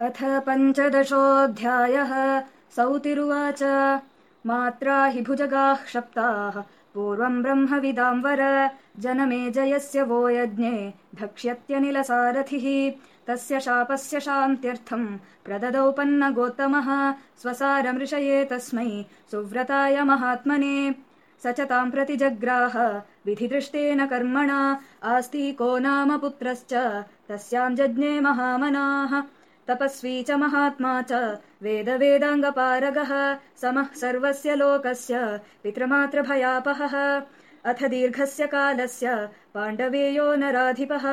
अथ पञ्चदशोऽध्यायः। सौतिरुवाच। मात्रा हि भुजगाः शप्ताः पूर्वम् ब्रह्मविदाम् वर। जनमे जयस्य वो यज्ञे धक्ष्यत्यनिलसारथिः। तस्य शापस्य शान्त्यर्थम् प्रददौ पन्नगोत्तमः स्वसारमृषये तस्मै सुव्रताय महात्मने। स च ताम् प्रति जग्राह। विधिदृष्टेन कर्मणा। आस्तिको नाम पुत्रश्च। तस्याम् जज्ञे महामनाः तपस्वी च महात्मा च वेदवेदाङ्गपारगः समः सर्वस्य लोकस्य पितृमातृभयापहः। अथ दीर्घस्य कालस्य पाण्डवेयो नराधिपः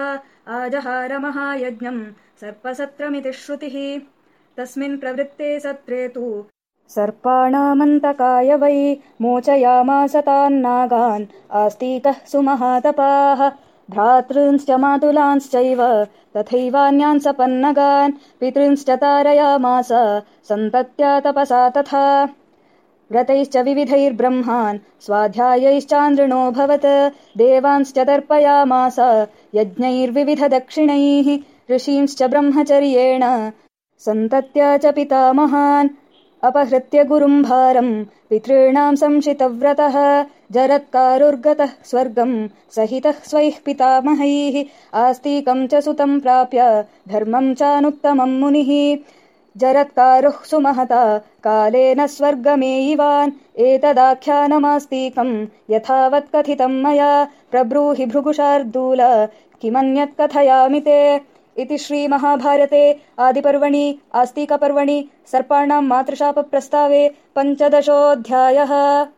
आजहारमहायज्ञम् सर्पसत्रमिति श्रुतिः। तस्मिन् प्रवृत्ते सत्रे तु सर्पाणामन्तकाय वै मोचयामास तान्नागान् आस्तीकः सुमहातपाः भ्रातॄंश्च मातुलांश्चैव तथैवान्यान् सपन्नगान् पितृंश्च तारयामास सन्तत्या तपसा तथा। व्रतैश्च विविधैर्ब्रह्मान् स्वाध्यायैश्चान्द्रिणोऽभवत् देवांश्च तर्पयामास यज्ञैर्विविधदक्षिणैः ऋषींश्च ब्रह्मचर्येण सन्तत्या च पितामहान् अपहृत्य गुरुम् भारम् पितॄणाम् संशितव्रतः। जरत्कारुर्गतः स्वर्गम्। सहितः स्वैः पितामहैः। आस्तीकम् च सुतम् प्राप्य धर्मम् चानुत्तमम् मुनिः। जरत्कारुः सुमहता। कालेन स्वर्गमेयिवान्। एतदाख्यानमास्तीकम्। यथावत् कथितम् मया। प्रब्रूहि भृगुशार्दूल। किमन्यत् कथयामि ते इति श्रीमहाभारते आदिपर्वणि आस्तिकपर्वणि सर्पाणाम् मातृशापप्रस्तावे पञ्चदशोऽध्यायः